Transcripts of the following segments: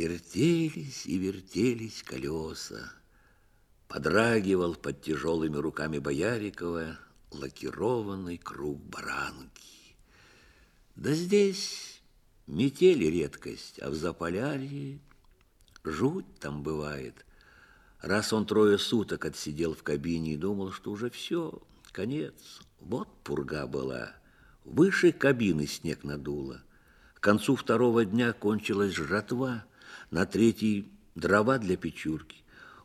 Вертелись и вертелись колеса. Подрагивал под тяжелыми руками Боярикова лакированный круг баранки. Да здесь метели редкость, а в Заполярье жуть там бывает. Раз он трое суток отсидел в кабине и думал, что уже все, конец. Вот пурга была. Выше кабины снег надуло. К концу второго дня кончилась жратва, на третий дрова для печурки.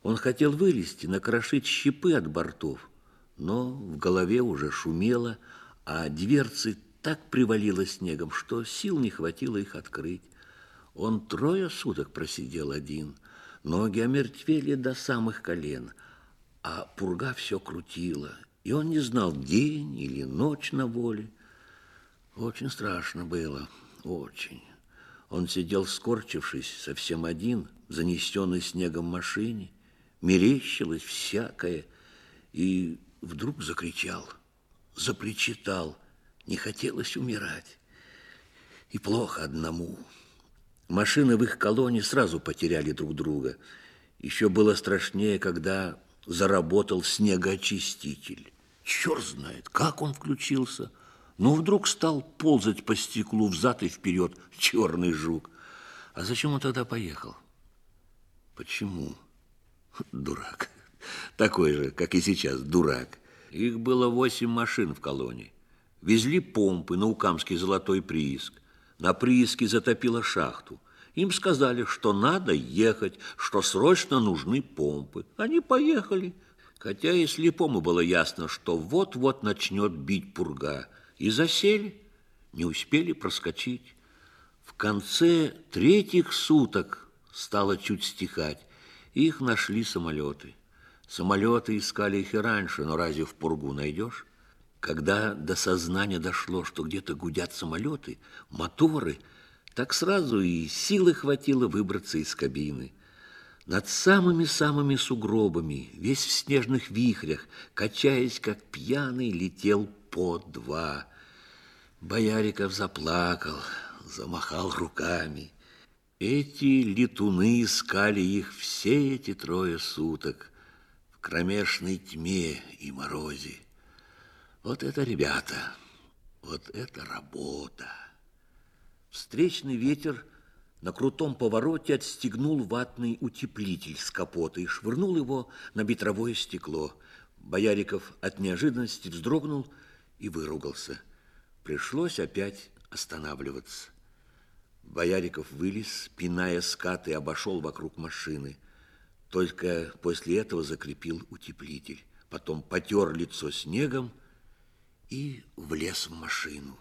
Он хотел вылезти, накрошить щепы от бортов, но в голове уже шумело, а дверцы так привалило снегом, что сил не хватило их открыть. Он трое суток просидел один, ноги омертвели до самых колен, а пурга все крутила, и он не знал, день или ночь на воле. Очень страшно было, очень. Он сидел, скорчившись, совсем один, занесенный снегом машине, мерещилось всякое, и вдруг закричал, запричитал, не хотелось умирать. И плохо одному. Машины в их колонне сразу потеряли друг друга. Еще было страшнее, когда заработал снегоочиститель. Черт знает, как он включился, но вдруг стал ползать по стеклу взад и вперед черный жук. А зачем он тогда поехал? Почему? Дурак. Такой же, как и сейчас, дурак. Их было восемь машин в колонии. Везли помпы на Укамский золотой прииск. На прииске затопило шахту. Им сказали, что надо ехать, что срочно нужны помпы. Они поехали. Хотя и слепому было ясно, что вот-вот начнет бить пурга. И засели, не успели проскочить. В конце третьих суток стало чуть стихать. Их нашли самолеты. Самолеты искали их и раньше, но разве в пургу найдешь? Когда до сознания дошло, что где-то гудят самолеты, моторы, так сразу и силы хватило выбраться из кабины. Над самыми-самыми сугробами, весь в снежных вихрях, качаясь, как пьяный, летел по два. Бояриков заплакал, замахал руками. Эти летуны искали их все эти трое суток в кромешной тьме и морозе. Вот это, ребята, вот это работа. Встречный ветер на крутом повороте отстегнул ватный утеплитель с капота и швырнул его на ветровое стекло. Бояриков от неожиданности вздрогнул и выругался. Пришлось опять останавливаться. Бояриков вылез, пиная скаты, обошел вокруг машины. Только после этого закрепил утеплитель. Потом потер лицо снегом и влез в машину.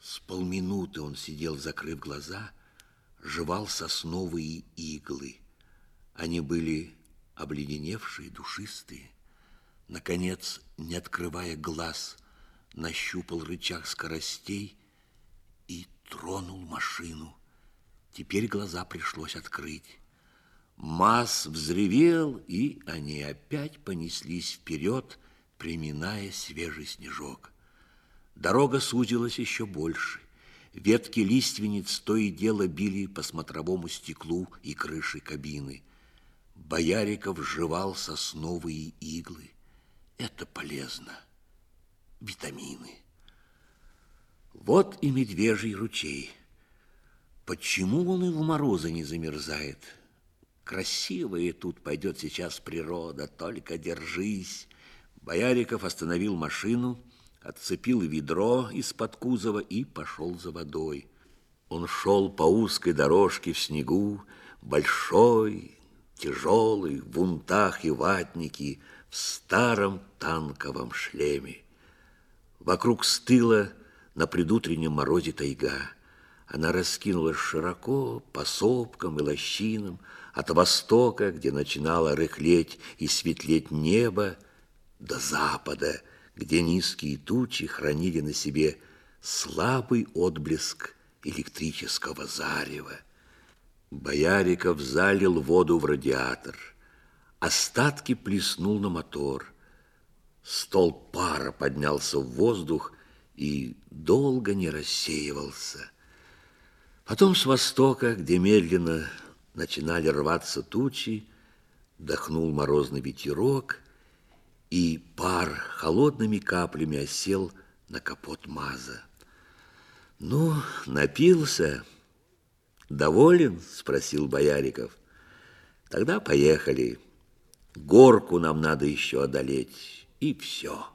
С полминуты он сидел, закрыв глаза, жевал сосновые иглы. Они были обледеневшие, душистые. Наконец, не открывая глаз, нащупал рычаг скоростей и тронул машину. Теперь глаза пришлось открыть. Масс взревел, и они опять понеслись вперед, приминая свежий снежок. Дорога сузилась еще больше. Ветки лиственниц то и дело били по смотровому стеклу и крыше кабины. Бояриков жевал сосновые иглы. Это полезно. Витамины. Вот и медвежий ручей. Почему он и в морозы не замерзает? Красивая тут пойдет сейчас природа, только держись. Бояриков остановил машину, отцепил ведро из-под кузова и пошел за водой. Он шел по узкой дорожке в снегу, большой, тяжелый, в унтах и ватнике, в старом танковом шлеме. Вокруг стыла на предутреннем морозе тайга. Она раскинулась широко по сопкам и лощинам, от востока, где начинало рыхлеть и светлеть небо, до запада, где низкие тучи хранили на себе слабый отблеск электрического зарева. Бояриков залил воду в радиатор, остатки плеснул на мотор. Стол пара поднялся в воздух, и долго не рассеивался. Потом с востока, где медленно начинали рваться тучи, дохнул морозный ветерок, и пар холодными каплями осел на капот Маза. «Ну, напился?» «Доволен?» – спросил Бояриков. «Тогда поехали. Горку нам надо еще одолеть, и все».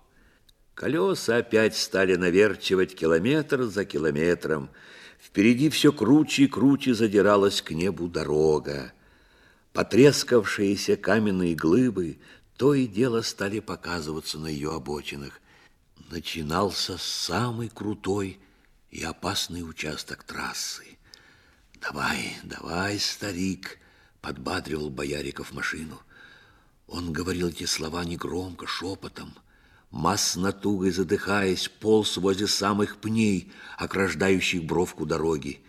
Колеса опять стали наверчивать километр за километром. Впереди все круче и круче задиралась к небу дорога. Потрескавшиеся каменные глыбы то и дело стали показываться на ее обочинах. Начинался самый крутой и опасный участок трассы. «Давай, давай, старик!» — подбадривал Бояриков машину. Он говорил эти слова негромко, шепотом. Масс натугой задыхаясь, полз возле самых пней, ограждающих бровку дороги.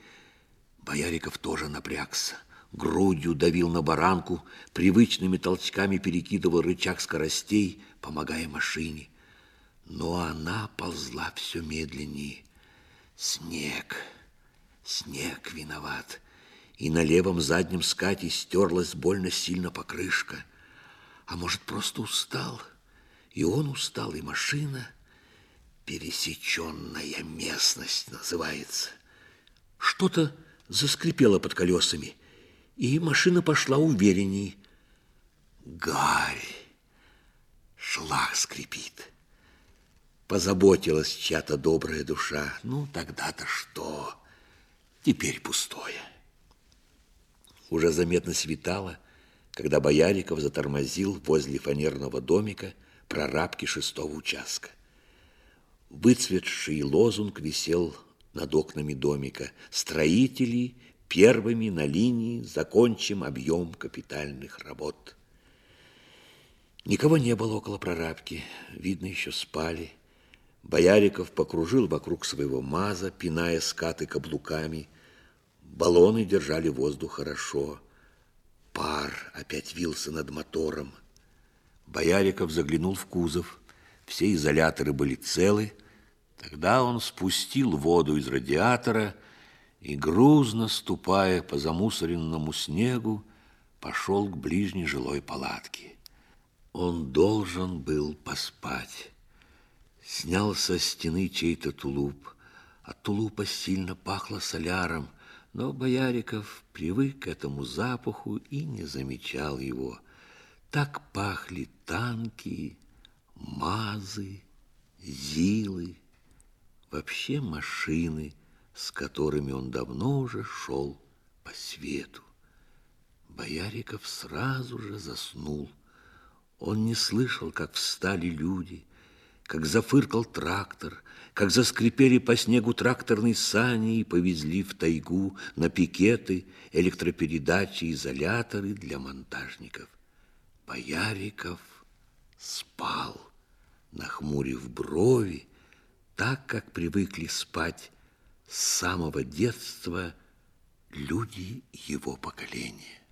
Бояриков тоже напрягся. Грудью давил на баранку, привычными толчками перекидывал рычаг скоростей, помогая машине. Но она ползла все медленнее. Снег, снег виноват. И на левом заднем скате стерлась больно сильно покрышка. А может, просто устал? — и он устал, и машина. Пересеченная местность называется. Что-то заскрипело под колесами, и машина пошла уверенней. Гарь, шлах скрипит. Позаботилась чья-то добрая душа. Ну, тогда-то что? Теперь пустое. Уже заметно светало, когда Бояриков затормозил возле фанерного домика, прорабки шестого участка. Выцветший лозунг висел над окнами домика. Строители первыми на линии закончим объем капитальных работ. Никого не было около прорабки, видно, еще спали. Бояриков покружил вокруг своего маза, пиная скаты каблуками. Баллоны держали воздух хорошо. Пар опять вился над мотором. Бояриков заглянул в кузов. Все изоляторы были целы. Тогда он спустил воду из радиатора и, грузно ступая по замусоренному снегу, пошел к ближней жилой палатке. Он должен был поспать. Снял со стены чей-то тулуп. От тулупа сильно пахло соляром, но Бояриков привык к этому запаху и не замечал его. Так пахли танки, мазы, зилы, вообще машины, с которыми он давно уже шел по свету. Бояриков сразу же заснул. Он не слышал, как встали люди, как зафыркал трактор, как заскрипели по снегу тракторные сани и повезли в тайгу на пикеты электропередачи, изоляторы для монтажников. Бояриков спал, нахмурив брови, так, как привыкли спать с самого детства люди его поколения.